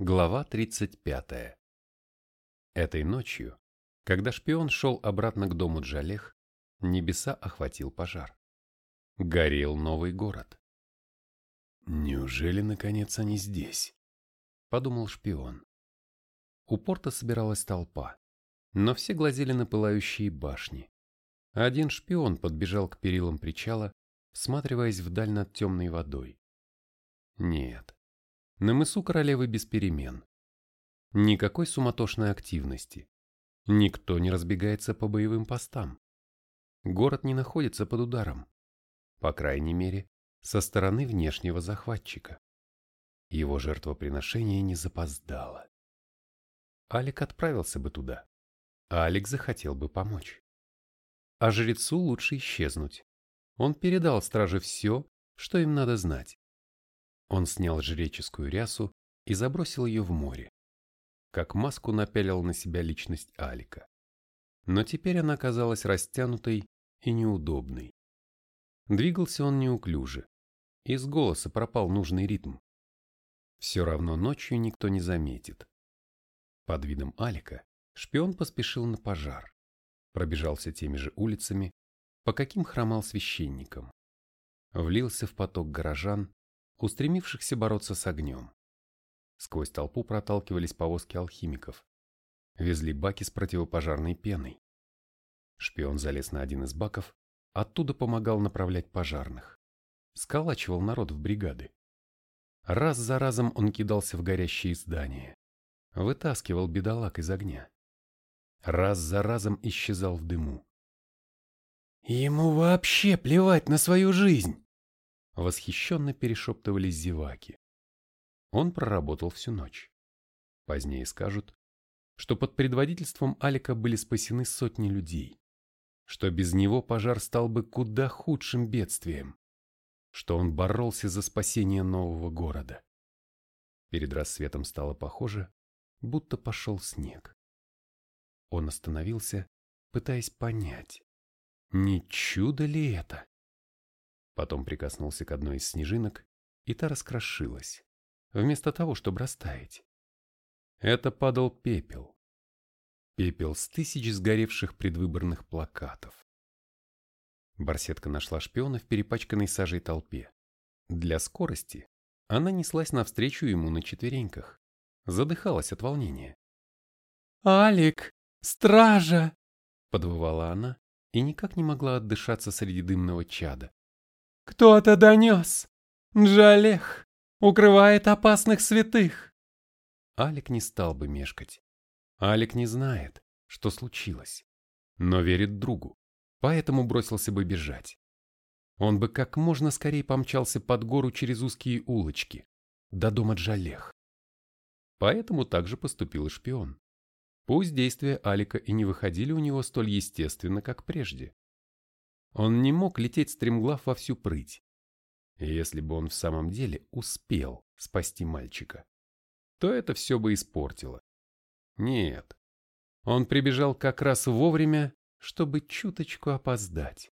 Глава 35. Этой ночью, когда шпион шел обратно к дому Джалех, небеса охватил пожар. Горел новый город. «Неужели, наконец, они здесь?» – подумал шпион. У порта собиралась толпа, но все глазели на пылающие башни. Один шпион подбежал к перилам причала, всматриваясь вдаль над темной водой. Нет, на мысу королевы без перемен. Никакой суматошной активности. Никто не разбегается по боевым постам. Город не находится под ударом. По крайней мере, со стороны внешнего захватчика. Его жертвоприношение не запоздало. Алик отправился бы туда. Алик захотел бы помочь. А жрецу лучше исчезнуть. Он передал страже все, что им надо знать. Он снял жреческую рясу и забросил ее в море. Как маску напялил на себя личность Алика. Но теперь она казалась растянутой и неудобной. Двигался он неуклюже. Из голоса пропал нужный ритм. Все равно ночью никто не заметит. Под видом Алика шпион поспешил на пожар. Пробежался теми же улицами, по каким хромал священником. Влился в поток горожан, устремившихся бороться с огнем. Сквозь толпу проталкивались повозки алхимиков. Везли баки с противопожарной пеной. Шпион залез на один из баков, оттуда помогал направлять пожарных. Сколачивал народ в бригады. Раз за разом он кидался в горящие здания. Вытаскивал бедолаг из огня. Раз за разом исчезал в дыму. «Ему вообще плевать на свою жизнь!» Восхищенно перешептывались зеваки. Он проработал всю ночь. Позднее скажут, что под предводительством Алика были спасены сотни людей, что без него пожар стал бы куда худшим бедствием, что он боролся за спасение нового города. Перед рассветом стало похоже, будто пошел снег. Он остановился, пытаясь понять, не чудо ли это? Потом прикоснулся к одной из снежинок, и та раскрошилась, вместо того, чтобы растаять. Это падал пепел. Пепел с тысяч сгоревших предвыборных плакатов. Барсетка нашла шпиона в перепачканной сажей толпе. Для скорости она неслась навстречу ему на четвереньках. Задыхалась от волнения. «Алик! Стража!» — подвывала она и никак не могла отдышаться среди дымного чада. Кто-то донес. Джалех укрывает опасных святых. Алик не стал бы мешкать. Алик не знает, что случилось, но верит другу, поэтому бросился бы бежать. Он бы как можно скорее помчался под гору через узкие улочки, до дома Джалех. Поэтому также поступил и шпион. Пусть действия Алика и не выходили у него столь естественно, как прежде. Он не мог лететь стремглав во всю прыть. Если бы он в самом деле успел спасти мальчика, то это все бы испортило. Нет, он прибежал как раз вовремя, чтобы чуточку опоздать.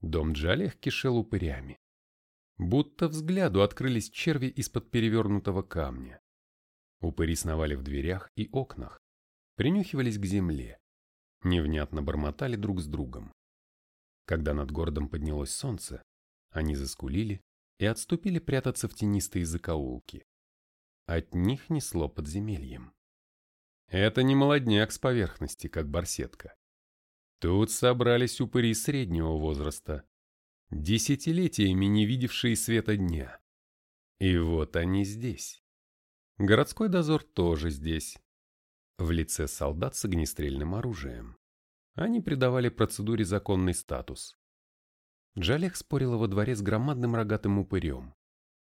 Дом Джалех кишел упырями. Будто взгляду открылись черви из-под перевернутого камня. Упыри сновали в дверях и окнах, принюхивались к земле, невнятно бормотали друг с другом. Когда над городом поднялось солнце, они заскулили и отступили прятаться в тенистые закоулки. От них несло подземельем. Это не молодняк с поверхности, как барсетка. Тут собрались упыри среднего возраста, десятилетиями не видевшие света дня. И вот они здесь. Городской дозор тоже здесь. В лице солдат с огнестрельным оружием. Они придавали процедуре законный статус. Джалех спорила во дворе с громадным рогатым упырем.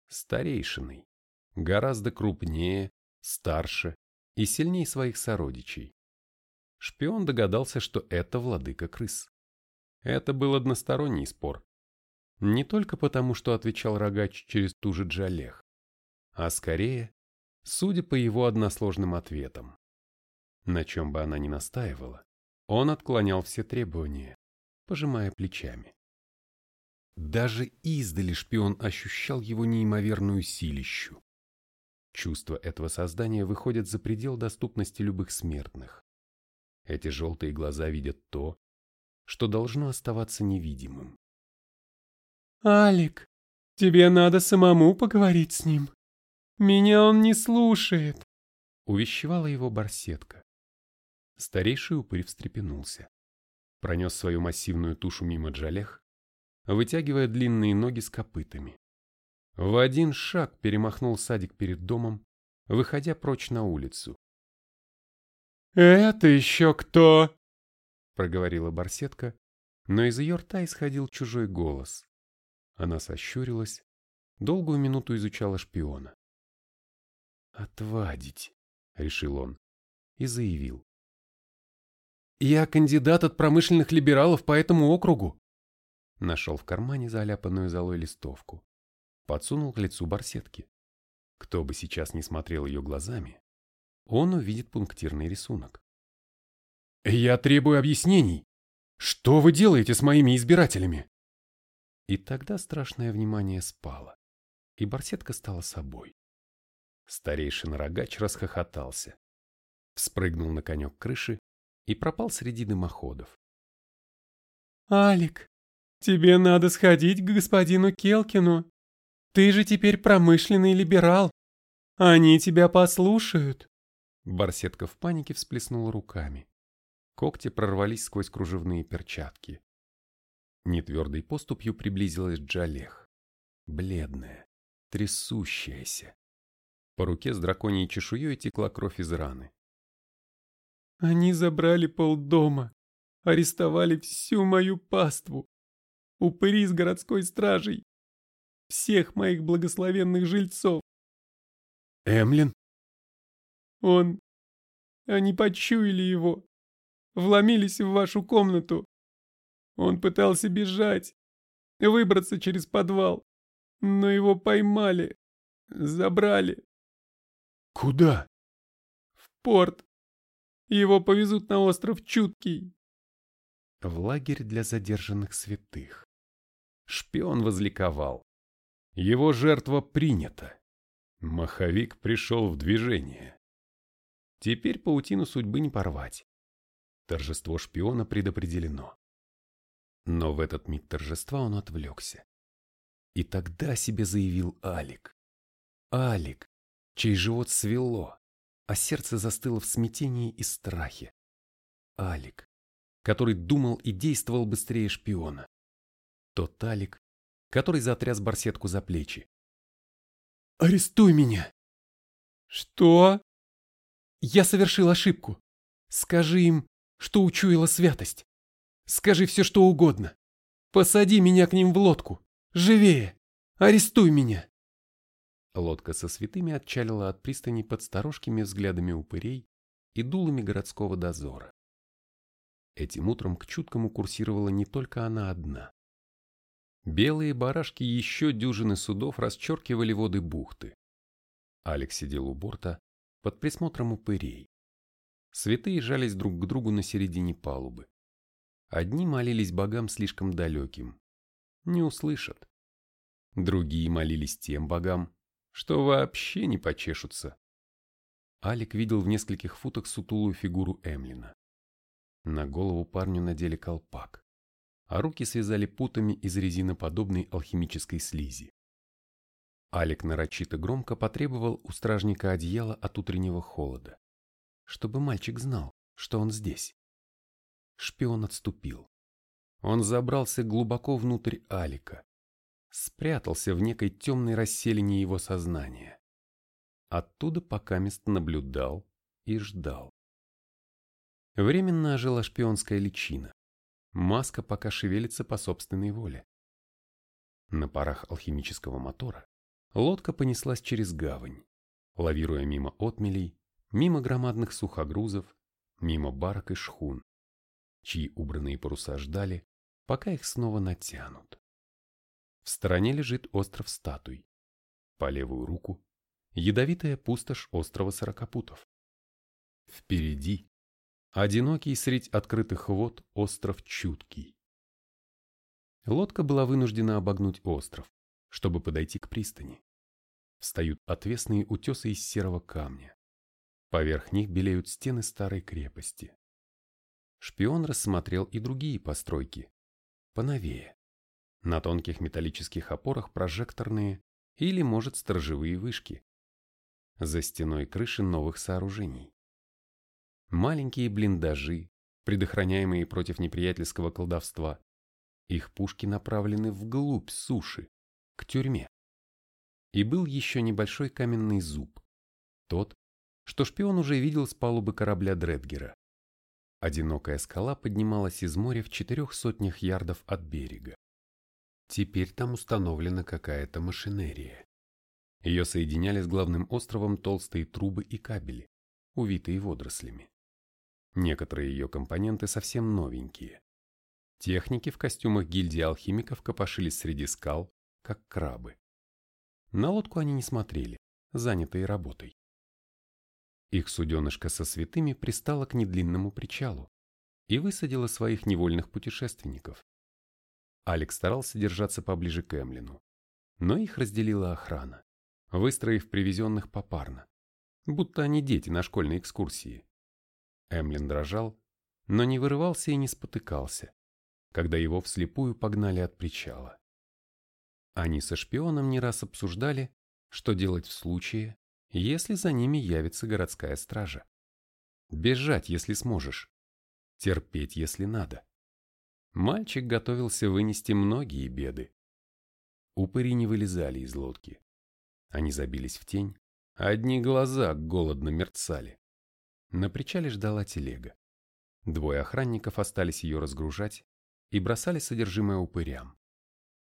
Старейшиной. Гораздо крупнее, старше и сильнее своих сородичей. Шпион догадался, что это владыка крыс. Это был односторонний спор. Не только потому, что отвечал рогач через ту же Джалех, а скорее, судя по его односложным ответам. На чем бы она ни настаивала, он отклонял все требования, пожимая плечами. Даже издали шпион ощущал его неимоверную силищу. Чувства этого создания выходят за предел доступности любых смертных. Эти желтые глаза видят то, что должно оставаться невидимым. «Алик, тебе надо самому поговорить с ним. Меня он не слушает», — увещевала его барсетка. Старейший упырь встрепенулся. Пронес свою массивную тушу мимо Джалех, вытягивая длинные ноги с копытами. В один шаг перемахнул садик перед домом, выходя прочь на улицу. «Это еще кто?» — проговорила барсетка, но из ее рта исходил чужой голос. Она сощурилась, долгую минуту изучала шпиона. «Отвадить», — решил он, и заявил. «Я кандидат от промышленных либералов по этому округу». Нашел в кармане заляпанную золой листовку. Подсунул к лицу барсетки. Кто бы сейчас не смотрел ее глазами, он увидит пунктирный рисунок. «Я требую объяснений. Что вы делаете с моими избирателями?» И тогда страшное внимание спало, и барсетка стала собой. Старейшина рогач расхохотался, вспрыгнул на конек крыши и пропал среди дымоходов. «Алик, тебе надо сходить к господину Келкину. Ты же теперь промышленный либерал. Они тебя послушают». Барсетка в панике всплеснула руками. Когти прорвались сквозь кружевные перчатки. Нетвердой поступью приблизилась Джалех. Бледная, трясущаяся. По руке с драконьей чешуей текла кровь из раны. Они забрали полдома, арестовали всю мою паству, упыри с городской стражей, всех моих благословенных жильцов. Эмлин? Он... Они почуяли его, вломились в вашу комнату. Он пытался бежать, выбраться через подвал, но его поймали, забрали. Куда? В порт. Его повезут на остров Чуткий. В лагерь для задержанных святых. Шпион возликовал. Его жертва принята. Маховик пришел в движение. Теперь паутину судьбы не порвать. Торжество шпиона предопределено. Но в этот миг торжества он отвлекся. И тогда себе заявил Алик. Алик, чей живот свело, а сердце застыло в смятении и страхе. Алик, который думал и действовал быстрее шпиона. Тот Алик, который затряс барсетку за плечи. «Арестуй меня!» «Что?» «Я совершил ошибку. Скажи им, что учуяла святость. Скажи все, что угодно. Посади меня к ним в лодку. Живее! Арестуй меня!» Лодка со святыми отчалила от пристани под сторожкими взглядами упырей и дулами городского дозора. Этим утром к чуткому курсировала не только она одна. Белые барашки еще дюжины судов расчеркивали воды бухты. Алекс сидел у борта под присмотром упырей. Святые жались друг к другу на середине палубы. Одни молились богам слишком далеким. Не услышат. Другие молились тем богам, что вообще не почешутся. Алик видел в нескольких футах сутулую фигуру Эмлина. На голову парню надели колпак, а руки связали путами из резиноподобной алхимической слизи. Алик нарочито громко потребовал у стражника одеяла от утреннего холода, чтобы мальчик знал, что он здесь. Шпион отступил. Он забрался глубоко внутрь Алика, спрятался в некой темной расселине его сознания. Оттуда пока мест наблюдал и ждал. Временно ожила шпионская личина. Маска пока шевелится по собственной воле. На парах алхимического мотора лодка понеслась через гавань, лавируя мимо отмелей, мимо громадных сухогрузов, мимо барок и шхун, чьи убранные паруса ждали, пока их снова натянут. В стороне лежит остров статуй. По левую руку – ядовитая пустошь острова Сорокопутов. Впереди – одинокий средь открытых вод остров Чуткий. Лодка была вынуждена обогнуть остров, чтобы подойти к пристани. встают отвесные утесы из серого камня. Поверх них белеют стены старой крепости. Шпион рассмотрел и другие постройки, поновее. На тонких металлических опорах прожекторные или, может, сторожевые вышки. За стеной крыши новых сооружений. Маленькие блиндажи, предохраняемые против неприятельского колдовства. Их пушки направлены вглубь суши, к тюрьме. И был еще небольшой каменный зуб, тот, что шпион уже видел с палубы корабля Дредгера. Одинокая скала поднималась из моря в четырех сотнях ярдов от берега. Теперь там установлена какая-то машинерия. Ее соединяли с главным островом толстые трубы и кабели, увитые водорослями. Некоторые ее компоненты совсем новенькие. Техники в костюмах гильдии алхимиков копошились среди скал, как крабы. На лодку они не смотрели, занятые работой. Их суденышко со святыми пристало к недлинному причалу и высадило своих невольных путешественников. Алекс старался держаться поближе к Эмлину, но их разделила охрана, выстроив привезенных попарно, будто они дети на школьной экскурсии. Эмлин дрожал, но не вырывался и не спотыкался, когда его вслепую погнали от причала. Они со шпионом не раз обсуждали, что делать в случае, если за ними явится городская стража. Бежать, если сможешь. Терпеть, если надо. Мальчик готовился вынести многие беды. Упыри не вылезали из лодки. Они забились в тень, а одни глаза голодно мерцали. На причале ждала телега. Двое охранников остались ее разгружать и бросали содержимое упырям.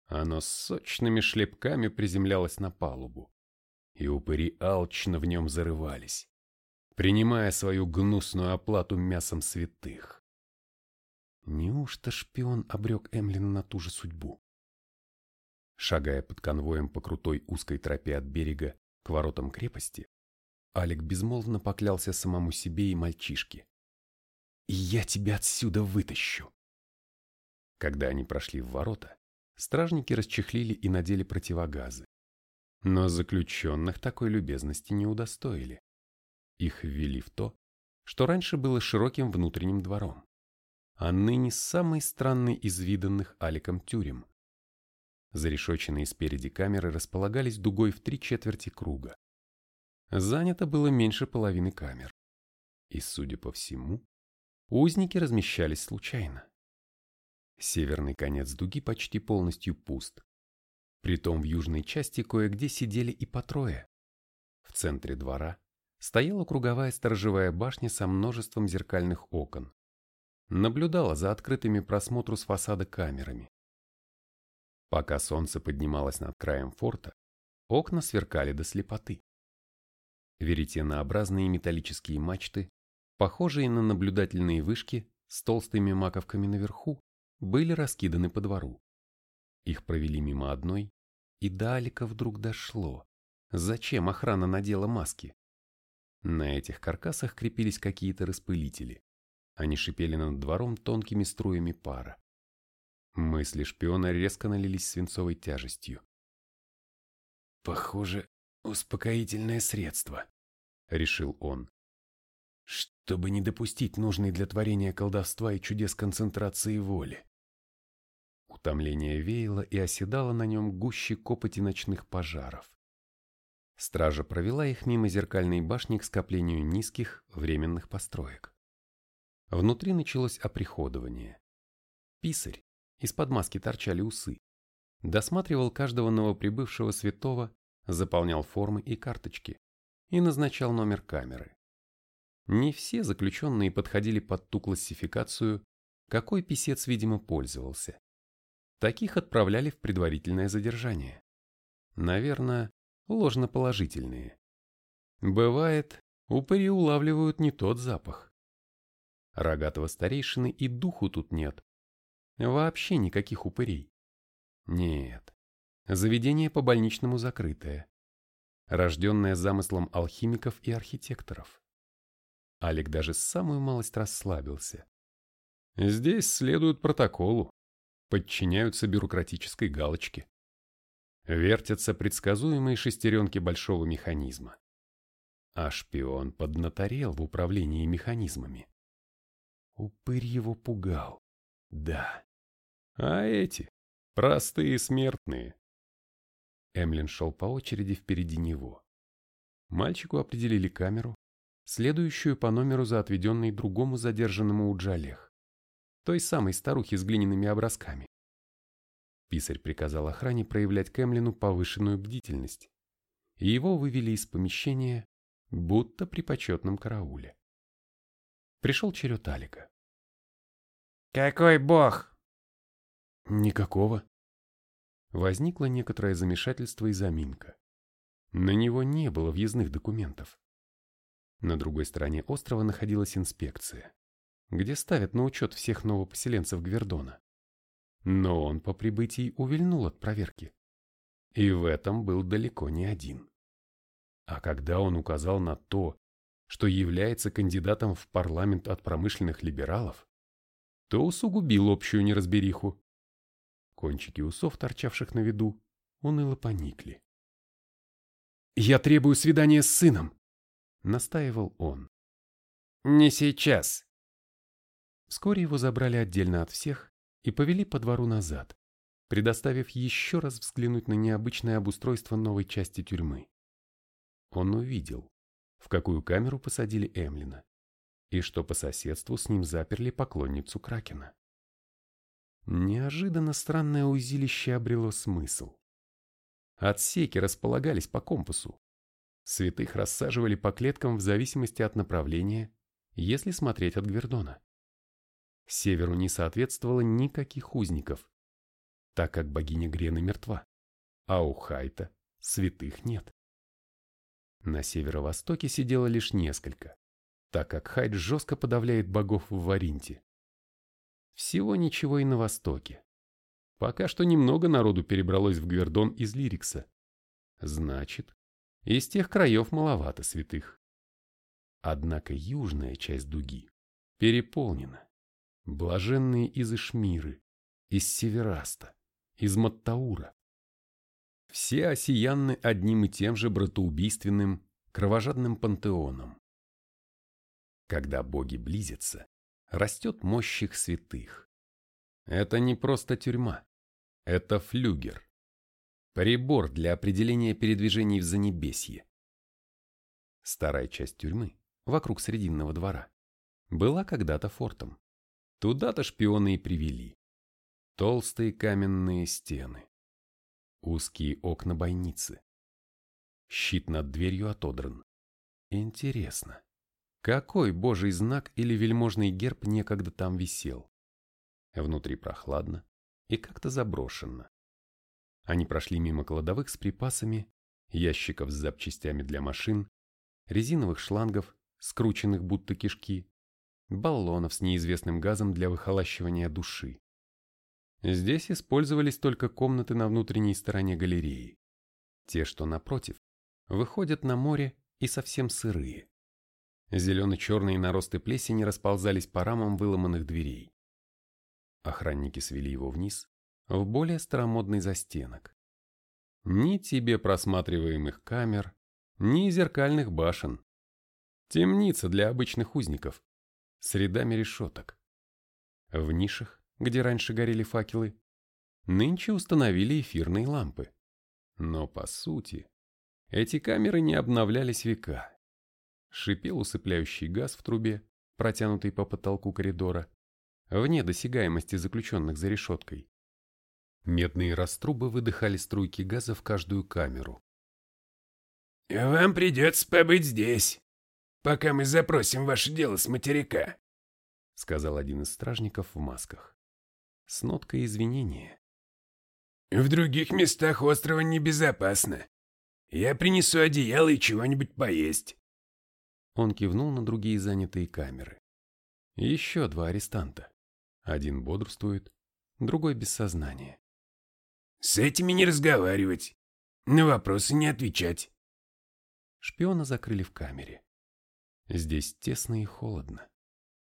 Оно с сочными шлепками приземлялось на палубу и упыри алчно в нем зарывались, принимая свою гнусную оплату мясом святых. Неужто шпион обрек Эмлина на ту же судьбу? Шагая под конвоем по крутой узкой тропе от берега к воротам крепости, Алик безмолвно поклялся самому себе и мальчишке. «И я тебя отсюда вытащу!» Когда они прошли в ворота, стражники расчехлили и надели противогазы. Но заключенных такой любезности не удостоили. Их ввели в то, что раньше было широким внутренним двором, а ныне самый странный из виданных Аликом тюрем. Зарешоченные спереди камеры располагались дугой в три четверти круга. Занято было меньше половины камер. И, судя по всему, узники размещались случайно. Северный конец дуги почти полностью пуст, Притом в южной части кое-где сидели и по трое. В центре двора стояла круговая сторожевая башня со множеством зеркальных окон. Наблюдала за открытыми просмотру с фасада камерами. Пока солнце поднималось над краем форта, окна сверкали до слепоты. Веретенообразные металлические мачты, похожие на наблюдательные вышки с толстыми маковками наверху, были раскиданы по двору. Их провели мимо одной, и до Алика вдруг дошло. Зачем охрана надела маски? На этих каркасах крепились какие-то распылители. Они шипели над двором тонкими струями пара. Мысли шпиона резко налились свинцовой тяжестью. «Похоже, успокоительное средство», — решил он. «Чтобы не допустить нужной для творения колдовства и чудес концентрации воли». Утомление веяло и оседало на нем гуще копоти ночных пожаров. Стража провела их мимо зеркальной башни к скоплению низких, временных построек. Внутри началось оприходование. Писарь, из-под маски торчали усы, досматривал каждого новоприбывшего святого, заполнял формы и карточки и назначал номер камеры. Не все заключенные подходили под ту классификацию, какой писец, видимо, пользовался. Таких отправляли в предварительное задержание. Наверное, ложноположительные. Бывает, упыри улавливают не тот запах. Рогатого старейшины и духу тут нет. Вообще никаких упырей. Нет. Заведение по больничному закрытое. Рожденное замыслом алхимиков и архитекторов. Алик даже самую малость расслабился. Здесь следуют протоколу, подчиняются бюрократической галочке. вертятся предсказуемые шестеренки большого механизма. А шпион поднаторел в управлении механизмами. Упырь его пугал. Да. А эти — простые смертные. Эмлин шел по очереди впереди него. Мальчику определили камеру, следующую по номеру за отведенной другому задержанному у Джалех, той самой старухе с глиняными образками. Писарь приказал охране проявлять к Эмлину повышенную бдительность, и его вывели из помещения, будто при почетном карауле. Пришел черед Алика. «Какой бог?» «Никакого». Возникло некоторое замешательство и заминка. На него не было въездных документов. На другой стороне острова находилась инспекция, где ставят на учет всех новопоселенцев Гвердона. Но он по прибытии увильнул от проверки. И в этом был далеко не один. А когда он указал на то, что является кандидатом в парламент от промышленных либералов, то усугубил общую неразбериху. Кончики усов, торчавших на виду, уныло поникли. «Я требую свидания с сыном!» — настаивал он. «Не сейчас!» Вскоре его забрали отдельно от всех и повели по двору назад, предоставив еще раз взглянуть на необычное обустройство новой части тюрьмы. Он увидел, в какую камеру посадили Эмлина, и что по соседству с ним заперли поклонницу Кракена. Неожиданно странное узилище обрело смысл. Отсеки располагались по компасу. Святых рассаживали по клеткам в зависимости от направления, если смотреть от Гвердона. Северу не соответствовало никаких узников, так как богиня Грена мертва, а у Хайта святых нет. На северо-востоке сидело лишь несколько, так как Хайт жестко подавляет богов в Варинте. Всего ничего и на востоке. Пока что немного народу перебралось в Гвердон из Лирикса. Значит, из тех краев маловато святых. Однако южная часть дуги переполнена. Блаженные из Ишмиры, из Севераста, из Маттаура. Все осиянны одним и тем же братоубийственным, кровожадным пантеоном. Когда боги близятся, растет мощь их святых. Это не просто тюрьма, это флюгер. Прибор для определения передвижений в Занебесье. Старая часть тюрьмы, вокруг Срединного двора, была когда-то фортом. Туда-то шпионы и привели. Толстые каменные стены. Узкие окна бойницы. Щит над дверью отодран. Интересно, какой божий знак или вельможный герб некогда там висел? Внутри прохладно, и как-то заброшенно. Они прошли мимо кладовых с припасами, ящиков с запчастями для машин, резиновых шлангов, скрученных будто кишки, баллонов с неизвестным газом для выхолащивания души. Здесь использовались только комнаты на внутренней стороне галереи. Те, что напротив, выходят на море и совсем сырые. Зелено-черные наросты плесени расползались по рамам выломанных дверей. Охранники свели его вниз, в более старомодный застенок. Ни тебе просматриваемых камер, ни зеркальных башен. Темница для обычных узников, с рядами решеток. В нишах, где раньше горели факелы, нынче установили эфирные лампы. Но по сути, эти камеры не обновлялись века. Шипел усыпляющий газ в трубе, протянутый по потолку коридора, вне досягаемости заключенных за решеткой. Медные раструбы выдыхали струйки газа в каждую камеру. «Вам придется побыть здесь, пока мы запросим ваше дело с материка», сказал один из стражников в масках. С ноткой извинения. «В других местах острова небезопасно. Я принесу одеяло и чего-нибудь поесть». Он кивнул на другие занятые камеры. Еще два арестанта. Один бодрствует, другой без сознания. С этими не разговаривать, на вопросы не отвечать. Шпиона закрыли в камере. Здесь тесно и холодно.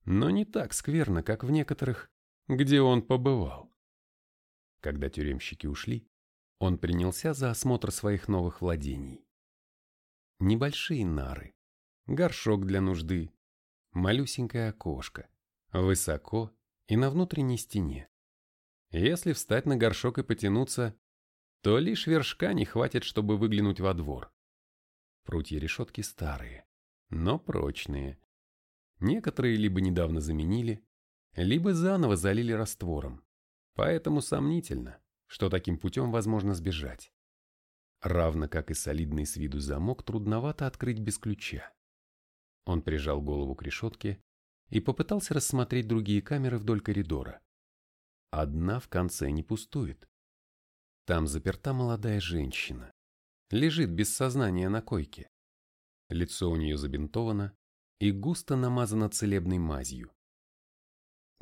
Но не так скверно, как в некоторых, где он побывал. Когда тюремщики ушли, Он принялся за осмотр своих новых владений. Небольшие нары, горшок для нужды, малюсенькое окошко, высоко и на внутренней стене. Если встать на горшок и потянуться, то лишь вершка не хватит, чтобы выглянуть во двор. Прутья решетки старые, но прочные. Некоторые либо недавно заменили, либо заново залили раствором. Поэтому сомнительно, что таким путем возможно сбежать. Равно как и солидный с виду замок трудновато открыть без ключа. Он прижал голову к решетке и попытался рассмотреть другие камеры вдоль коридора. Одна в конце не пустует. Там заперта молодая женщина. Лежит без сознания на койке. Лицо у нее забинтовано и густо намазано целебной мазью.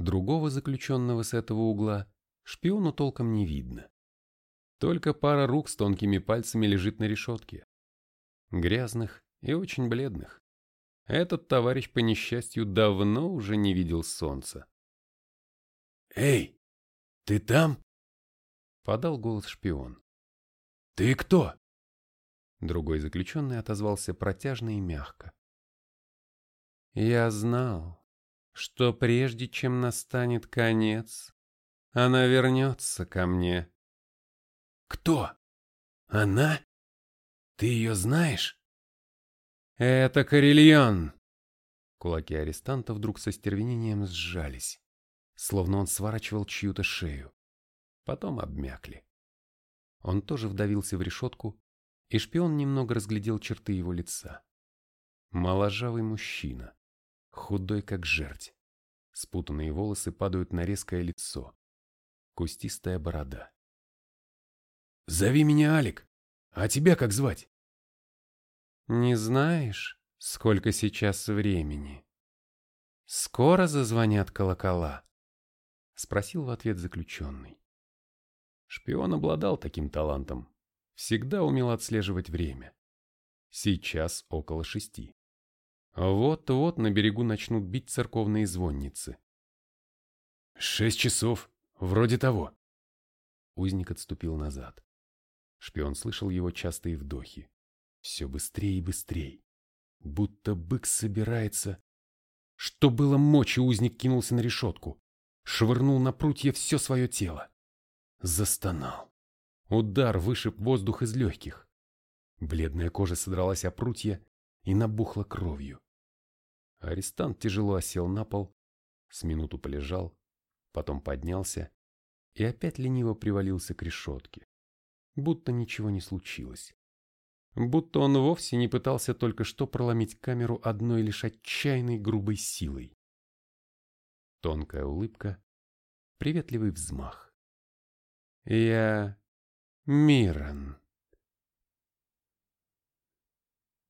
Другого заключенного с этого угла шпиону толком не видно. Только пара рук с тонкими пальцами лежит на решетке. Грязных и очень бледных. Этот товарищ по несчастью давно уже не видел солнца. «Эй, ты там?» — подал голос шпион. «Ты кто?» Другой заключенный отозвался протяжно и мягко. «Я знал, что прежде чем настанет конец, она вернется ко мне». «Кто? Она? Ты ее знаешь?» «Это Карельон!» Кулаки арестанта вдруг со стервенением сжались, словно он сворачивал чью-то шею. Потом обмякли. Он тоже вдавился в решетку, и шпион немного разглядел черты его лица. Моложавый мужчина, худой как жерть. Спутанные волосы падают на резкое лицо. Кустистая борода. «Зови меня Алик. А тебя как звать?» «Не знаешь, сколько сейчас времени? Скоро зазвонят колокола?» Спросил в ответ заключенный. Шпион обладал таким талантом. Всегда умел отслеживать время. Сейчас около шести. Вот-вот на берегу начнут бить церковные звонницы. «Шесть часов. Вроде того». Узник отступил назад. Шпион слышал его частые вдохи. Все быстрее и быстрее. Будто бык собирается. Что было мочи, узник кинулся на решетку. Швырнул на прутья все свое тело. Застонал. Удар вышиб воздух из легких. Бледная кожа содралась о прутья и набухла кровью. Арестант тяжело осел на пол, с минуту полежал, потом поднялся и опять лениво привалился к решетке, будто ничего не случилось. Будто он вовсе не пытался только что проломить камеру одной лишь отчаянной грубой силой. Тонкая улыбка, приветливый взмах. Я Мирон.